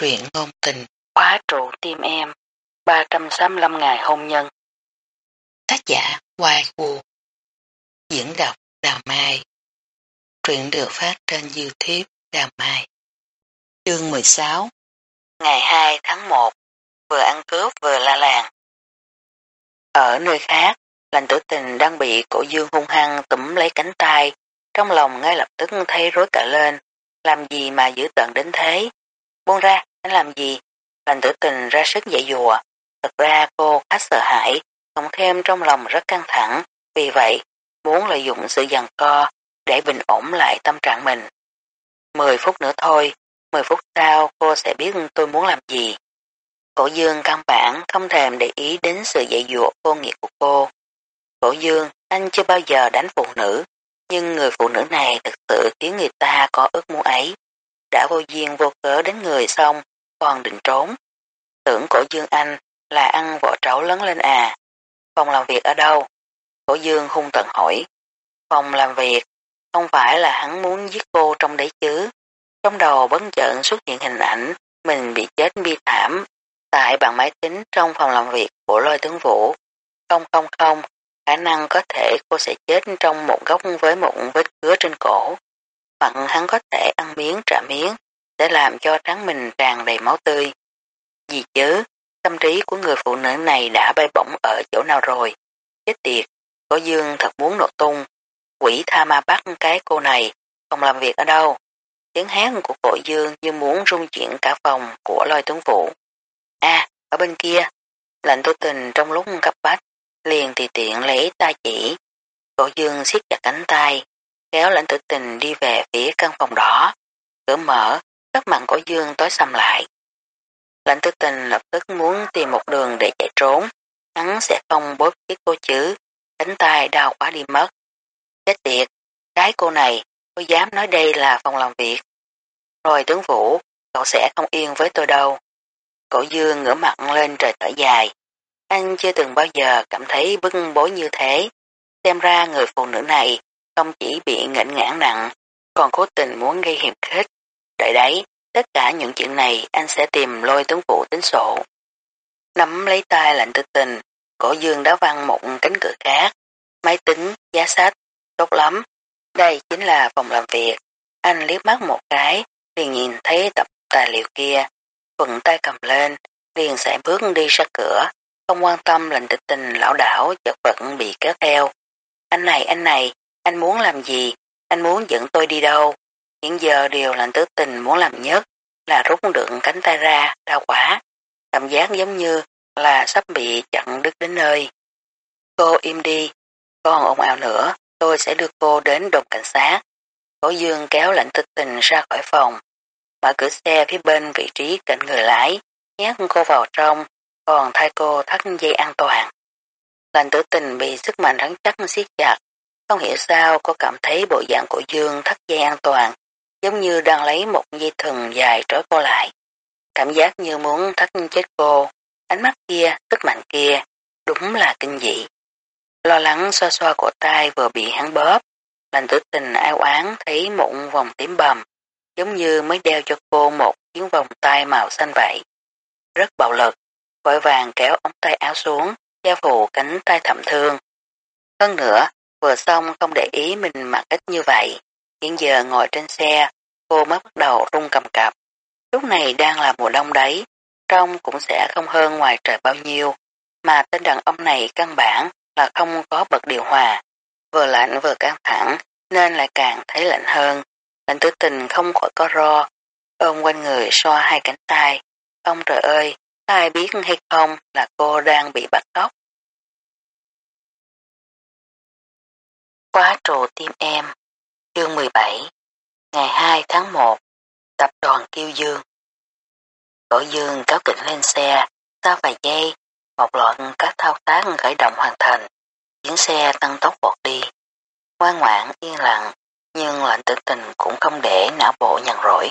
Truyện ngôn tình, khóa trụ tim em, 365 ngày hôn nhân. Tác giả Hoài Vũ Diễn đọc Đào Mai. Truyện được phát trên Youtube Đào Mai. Chương 16 Ngày 2 tháng 1 Vừa ăn cướp vừa la làng. Ở nơi khác, lành tử tình đang bị cổ dương hung hăng túm lấy cánh tay, trong lòng ngay lập tức thấy rối cả lên, làm gì mà giữ tận đến thế. Buông ra, anh làm gì? Lành tử tình ra sức dạy dùa. Thật ra cô khá sợ hãi, cộng thêm trong lòng rất căng thẳng, vì vậy muốn lợi dụng sự giằng co để bình ổn lại tâm trạng mình. Mười phút nữa thôi, mười phút sau cô sẽ biết tôi muốn làm gì. Cổ dương căn bản không thèm để ý đến sự dạy dụa vô nghĩa của cô. Cổ dương, anh chưa bao giờ đánh phụ nữ, nhưng người phụ nữ này thực sự khiến người ta có ước muốn ấy đã vô duyên vô cớ đến người xong, còn định trốn. Tưởng cổ dương anh là ăn vỏ trấu lớn lên à. Phòng làm việc ở đâu? Cổ dương hung tận hỏi. Phòng làm việc, không phải là hắn muốn giết cô trong đấy chứ. Trong đầu bấn chợn xuất hiện hình ảnh mình bị chết bi thảm tại bàn máy tính trong phòng làm việc của lôi tướng vũ. Không không không, khả năng có thể cô sẽ chết trong một góc với một vết cứa trên cổ hoặc hắn có thể ăn miếng trả miếng sẽ làm cho trắng mình tràn đầy máu tươi. Gì chứ, tâm trí của người phụ nữ này đã bay bổng ở chỗ nào rồi. Chết tiệt, có dương thật muốn nổ tung. Quỷ tha ma bắt cái cô này, không làm việc ở đâu. Tiếng hát của cổ dương như muốn rung chuyển cả phòng của lôi tướng vụ. À, ở bên kia, lệnh tu tình trong lúc cấp bách, liền thì tiện lấy tay chỉ. Cổ dương siết chặt cánh tay, kéo lãnh tử tình đi về phía căn phòng đó. Cửa mở, các mặt của Dương tối xăm lại. Lãnh Tư tình lập tức muốn tìm một đường để chạy trốn. Hắn sẽ không bóp chết cô chứ. Cánh tay đau quá đi mất. Chết tiệt, cái cô này, tôi dám nói đây là phòng làm việc. Rồi tướng vũ, cậu sẽ không yên với tôi đâu. Cổ dương ngửa mặt lên trời thở dài. Anh chưa từng bao giờ cảm thấy bưng bối như thế. Xem ra người phụ nữ này không chỉ bị nghệnh ngãn nặng, còn cố tình muốn gây hiểm khích. Đợi đấy, tất cả những chuyện này anh sẽ tìm lôi tướng phụ tính sổ. Nắm lấy tay lạnh tư tình, cổ dương đã văng một cánh cửa khác. Máy tính, giá sách, tốt lắm. Đây chính là phòng làm việc. Anh liếc mắt một cái, liền nhìn thấy tập tài liệu kia. Thuận tay cầm lên, liền sẽ bước đi ra cửa, không quan tâm lệnh tự tình lão đảo chật vật bị kéo theo. Anh này, anh này, anh muốn làm gì? Anh muốn dẫn tôi đi đâu? Hiện giờ điều lạnh tứ tình muốn làm nhất là rút được cánh tay ra, đau quá. Cảm giác giống như là sắp bị chặn đứt đến nơi. Cô im đi, còn ồn ào nữa, tôi sẽ đưa cô đến đồn cảnh sát. Cổ dương kéo lạnh tử tình ra khỏi phòng, mở cửa xe phía bên vị trí cạnh người lái, nhét cô vào trong, còn thay cô thắt dây an toàn. Lạnh tử tình bị sức mạnh rắn chắc siết chặt, không hiểu sao cô cảm thấy bộ dạng của Dương thắt dây an toàn, giống như đang lấy một dây thừng dài trói cô lại. Cảm giác như muốn thắt chết cô, ánh mắt kia, tức mạnh kia, đúng là kinh dị. Lo lắng xoa xoa cổ tay vừa bị hắn bóp, lành tử tình ai oán thấy một vòng tím bầm, giống như mới đeo cho cô một chiếc vòng tay màu xanh vậy. Rất bạo lực, vội vàng kéo ống tay áo xuống, gia phủ cánh tay thầm thương. Hơn nữa, Vừa xong không để ý mình mặc ít như vậy. Hiện giờ ngồi trên xe, cô mới bắt đầu rung cầm cập. Lúc này đang là mùa đông đấy, trong cũng sẽ không hơn ngoài trời bao nhiêu. Mà tên đàn ông này căn bản là không có bật điều hòa. Vừa lạnh vừa căng thẳng, nên lại càng thấy lạnh hơn. Lạnh tử tình không khỏi có ro, ôm quanh người xoa hai cánh tay. Ông trời ơi, ai biết hay không là cô đang bị bắt cóc. Quá trù tim em Chương 17 Ngày 2 tháng 1 Tập đoàn Kiêu Dương. Cổ Dương cáo kỉnh lên xe, sau vài giây, một loạt các thao tác khởi động hoàn thành chuyến xe tăng tốc vọt đi. Ngoan ngoãn, yên lặng, nhưng lạnh tử tình cũng không để não bộ nhằn rỗi.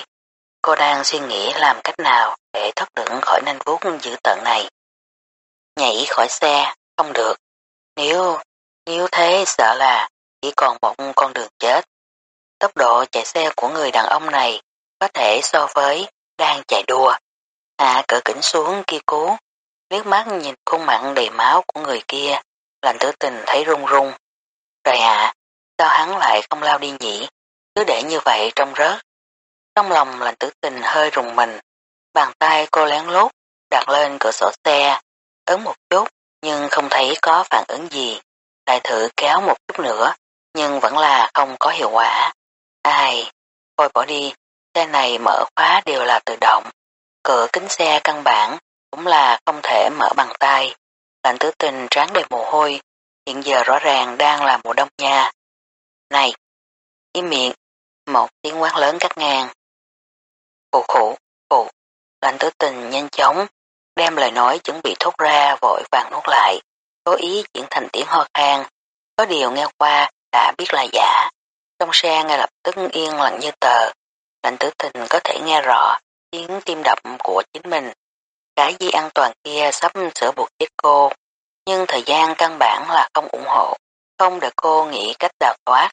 Cô đang suy nghĩ làm cách nào để thoát được khỏi nanh vuốt dữ tận này. Nhảy khỏi xe, không được. Nếu nếu thế, sợ là chỉ còn một con đường chết. Tốc độ chạy xe của người đàn ông này có thể so với đang chạy đua. À, hạ cỡ kính xuống kia cố, liếc mắt nhìn khuôn mặn đầy máu của người kia, lành tử tình thấy run run. Trời hạ, sao hắn lại không lao đi nhỉ, cứ để như vậy trong rớt. Trong lòng lành tử tình hơi rùng mình, bàn tay cô lén lút đặt lên cửa sổ xe, ấn một chút nhưng không thấy có phản ứng gì. Lại thử kéo một chút nữa, nhưng vẫn là không có hiệu quả. Ai, thôi bỏ đi, xe này mở khóa đều là tự động. Cửa kính xe căn bản cũng là không thể mở bằng tay. Lạnh tứ tình tráng đầy mồ hôi, hiện giờ rõ ràng đang là mùa đông nha. Này, im miệng, một tiếng quát lớn cắt ngang. Phụ khủ, phụ, lạnh tứ tình nhanh chóng, đem lời nói chuẩn bị thốt ra vội vàng nuốt lại, cố ý chuyển thành tiếng ho khan, có điều nghe qua đã biết là giả. Trong xe ngay lập tức yên lặng như tờ, lệnh tử tình có thể nghe rõ tiếng tim đập của chính mình. Cái di an toàn kia sắp sửa buộc chết cô, nhưng thời gian căn bản là không ủng hộ, không để cô nghĩ cách đào thoát.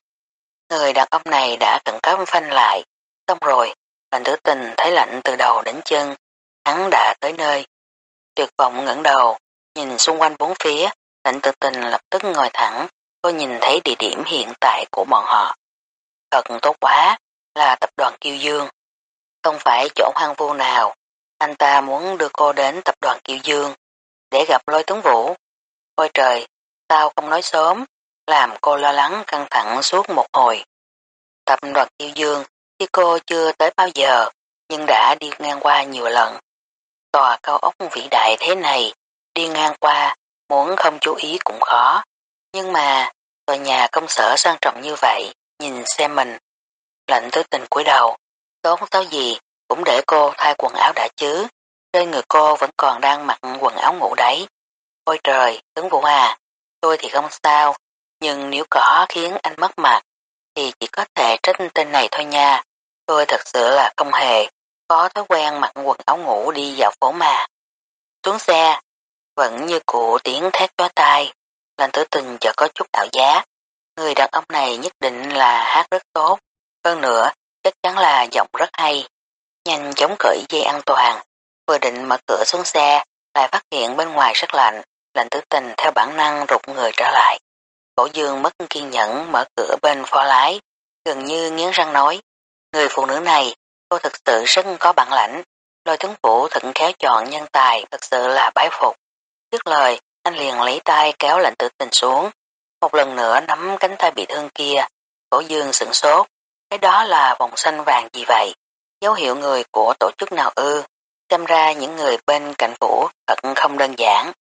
Người đàn ông này đã cẩn cấp phanh lại, xong rồi, lệnh tử tình thấy lạnh từ đầu đến chân, hắn đã tới nơi. Tuyệt vọng ngẩng đầu, nhìn xung quanh bốn phía, lệnh tử tình lập tức ngồi thẳng, cô nhìn thấy địa điểm hiện tại của bọn họ. Thật tốt quá, là tập đoàn Kiêu Dương. Không phải chỗ hoang vu nào, anh ta muốn đưa cô đến tập đoàn Kiêu Dương để gặp lôi tướng vũ. Ôi trời, sao không nói sớm, làm cô lo lắng căng thẳng suốt một hồi. Tập đoàn Kiêu Dương thì cô chưa tới bao giờ, nhưng đã đi ngang qua nhiều lần. Tòa cao ốc vĩ đại thế này, đi ngang qua, muốn không chú ý cũng khó. Nhưng mà, tòa nhà công sở sang trọng như vậy, nhìn xem mình. Lạnh tới tình cúi đầu, tốt táo gì, cũng để cô thay quần áo đã chứ. Trên người cô vẫn còn đang mặc quần áo ngủ đấy. Ôi trời, tướng vũ à, tôi thì không sao, nhưng nếu có khiến anh mất mặt, thì chỉ có thể trách tên này thôi nha. Tôi thật sự là không hề, có thói quen mặc quần áo ngủ đi dạo phố mà. Xuống xe, vẫn như cụ tiếng thét chói tai, lành tử tình chợt có chút ảo giác. Người đàn ông này nhất định là hát rất tốt, hơn nữa chắc chắn là giọng rất hay. Nhanh chóng cởi dây an toàn, vừa định mở cửa xuống xe, lại phát hiện bên ngoài rất lạnh, lạnh tử tình theo bản năng rụt người trở lại. Cổ dương mất kiên nhẫn mở cửa bên phó lái, gần như nghiến răng nói, người phụ nữ này, cô thực sự rất có bản lãnh, lôi tướng phủ thận khéo chọn nhân tài thật sự là bái phục. Trước lời, anh liền lấy tay kéo lạnh tử tình xuống, một lần nữa nắm cánh tay bị thương kia, cổ dương sửng sốt, cái đó là vòng xanh vàng gì vậy? Dấu hiệu người của tổ chức nào ư? Xem ra những người bên cạnh vũ thật không đơn giản.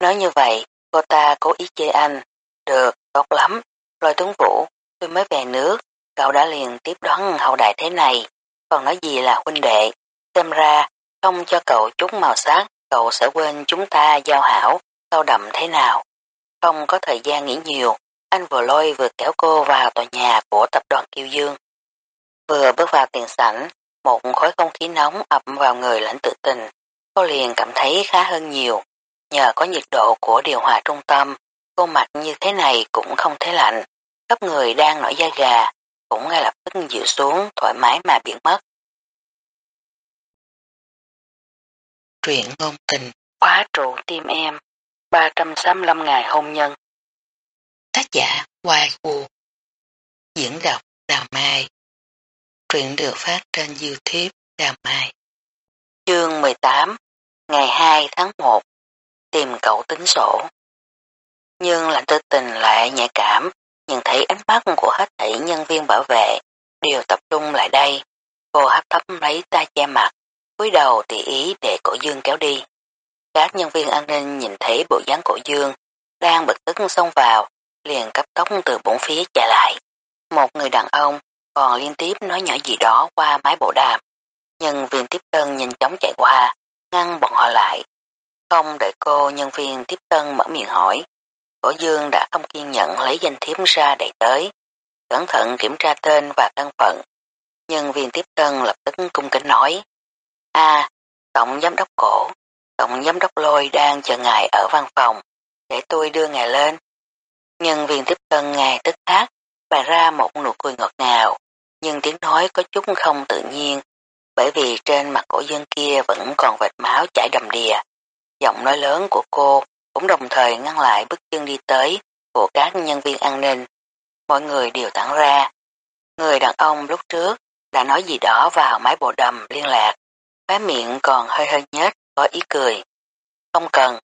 Nói như vậy, cô ta cố ý chê anh. Được, tốt lắm. Lôi tướng vũ, tôi mới về nước, cậu đã liền tiếp đón hậu đại thế này. Còn nói gì là huynh đệ. Xem ra, không cho cậu chút màu sắc, cậu sẽ quên chúng ta giao hảo, sâu đậm thế nào. Không có thời gian nghĩ nhiều, anh vừa lôi vừa kéo cô vào tòa nhà của tập đoàn Kiêu Dương. Vừa bước vào tiền sảnh, một khối không khí nóng ập vào người lãnh tự tình, cô liền cảm thấy khá hơn nhiều. Nhờ có nhiệt độ của điều hòa trung tâm, cô mặt như thế này cũng không thấy lạnh. Khắp người đang nổi da gà, cũng ngay lập tức dịu xuống thoải mái mà biến mất. Truyện ngôn tình, khóa trụ tim em, 365 ngày hôn nhân. Tác giả Hoài Vũ Diễn đọc Đào Mai Truyện được phát trên Youtube Đào Mai Chương 18 Ngày 2 tháng 1 Tìm cậu tính sổ Nhưng lạnh tư tình lại nhạy cảm nhìn thấy ánh mắt của hết thảy nhân viên bảo vệ đều tập trung lại đây. Cô hấp thấp lấy tay che mặt cúi đầu tỉ ý để cổ dương kéo đi. Các nhân viên an ninh nhìn thấy bộ dáng cổ dương đang bực tức xông vào liền cấp tốc từ bốn phía chạy lại. Một người đàn ông còn liên tiếp nói nhỏ gì đó qua máy bộ đàm. Nhân viên tiếp tân nhanh chóng chạy qua, ngăn bọn họ lại. Không đợi cô nhân viên tiếp tân mở miệng hỏi. Cổ dương đã không kiên nhẫn lấy danh thiếp ra đẩy tới. Cẩn thận kiểm tra tên và thân phận. Nhân viên tiếp tân lập tức cung kính nói. a Tổng giám đốc cổ, Tổng giám đốc lôi đang chờ ngài ở văn phòng, để tôi đưa ngài lên. Nhân viên tiếp tân ngài tức khắc bày ra một nụ cười ngọt ngào, nhưng tiếng nói có chút không tự nhiên. bởi vì trên mặt cổ dân kia vẫn còn vệt máu chảy đầm đìa. Giọng nói lớn của cô cũng đồng thời ngăn lại bước chân đi tới của các nhân viên an ninh. Mọi người đều tản ra. Người đàn ông lúc trước đã nói gì đó vào máy bộ đầm liên lạc. Khóe miệng còn hơi hơi nhếch, có ý cười. Không cần,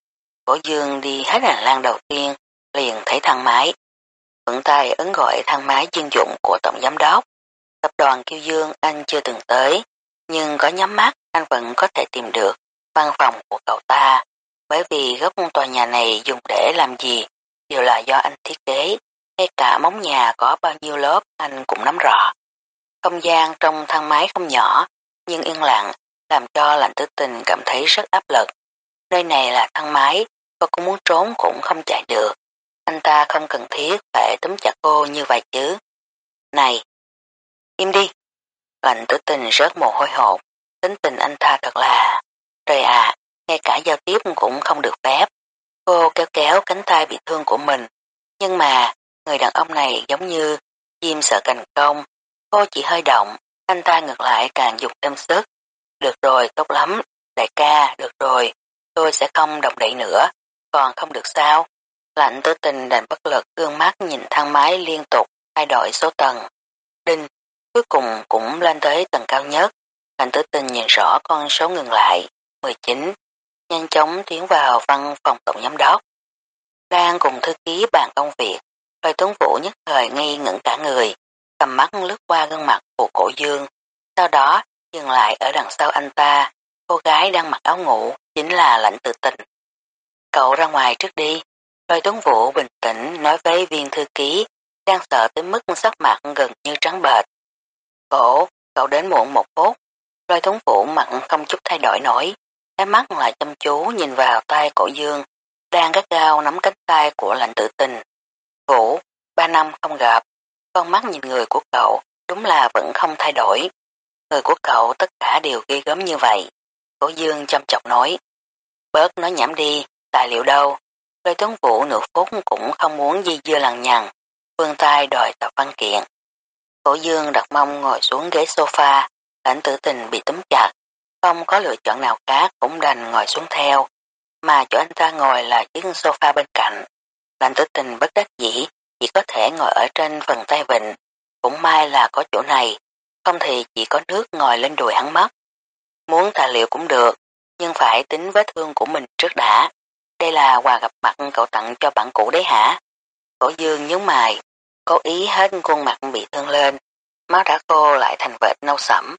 cổ dương đi hết hành lang đầu tiên, liền thấy thang máy. Vận tay ấn gọi thang máy chuyên dụng của Tổng Giám đốc. Tập đoàn Kiêu Dương anh chưa từng tới, nhưng có nhắm mắt anh vẫn có thể tìm được văn phòng của cậu ta, bởi vì góc tòa nhà này dùng để làm gì đều là do anh thiết kế, ngay cả móng nhà có bao nhiêu lớp anh cũng nắm rõ. Không gian trong thang máy không nhỏ, nhưng yên lặng, làm cho lạnh tử tình cảm thấy rất áp lực. Nơi này là thang máy, cô cũng muốn trốn cũng không chạy được. Anh ta không cần thiết phải túm chặt cô như vậy chứ. Này! Im đi! Lạnh tử tình rớt mồ hôi hột, tính tình anh ta thật là... Trời ạ, ngay cả giao tiếp cũng không được phép. Cô kéo kéo cánh tay bị thương của mình, nhưng mà người đàn ông này giống như chim sợ cành công. Cô chỉ hơi động, anh ta ngược lại càng dục thêm sức. Được rồi, tốt lắm, đại ca, được rồi, tôi sẽ không động đậy nữa, còn không được sao. Lạnh tử tình đành bất lực gương mắt nhìn thang máy liên tục thay đổi số tầng. Đinh, cuối cùng cũng lên tới tầng cao nhất. Lạnh tử tình nhìn rõ con số ngừng lại, 19. Nhanh chóng tiến vào văn phòng tổng giám đốc. Đang cùng thư ký bàn công việc, Lôi tuấn vũ nhất thời nghi ngẩn cả người, cầm mắt lướt qua gương mặt của cổ dương, sau đó dừng lại ở đằng sau anh ta, cô gái đang mặc áo ngủ, chính là lãnh tự tình. Cậu ra ngoài trước đi, lôi tuấn vũ bình tĩnh nói với viên thư ký, đang sợ tới mức sắc mặt gần như trắng bệch. Cổ, cậu đến muộn một phút, lôi tuấn vũ mặn không chút thay đổi nổi, cái mắt lại chăm chú nhìn vào tay cổ dương, đang gắt gao nắm cánh tay của lạnh tự tình. Vũ, ba năm không gặp, con mắt nhìn người của cậu đúng là vẫn không thay đổi. Người của cậu tất cả đều ghê gớm như vậy. Cổ dương chăm chọc nói. Bớt nói nhảm đi, tài liệu đâu. Lê tướng vũ nửa phút cũng không muốn di dưa lằng nhằng. Vương tay đòi tập văn kiện. Cổ dương đặt mông ngồi xuống ghế sofa, lãnh tử tình bị túm chặt. Không có lựa chọn nào khác cũng đành ngồi xuống theo. Mà chỗ anh ta ngồi là chiếc sofa bên cạnh. Lãnh tử tình bất đắc dĩ, chỉ có thể ngồi ở trên phần tay vịnh. Cũng may là có chỗ này, không thì chỉ có nước ngồi lên đùi hắn mất. Muốn tài liệu cũng được, nhưng phải tính vết thương của mình trước đã. Đây là quà gặp mặt cậu tặng cho bạn cũ đấy hả? Cổ dương nhớ mày, cố ý hết khuôn mặt bị thương lên, máu đã khô lại thành vệt nâu sẫm.